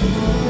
Bye.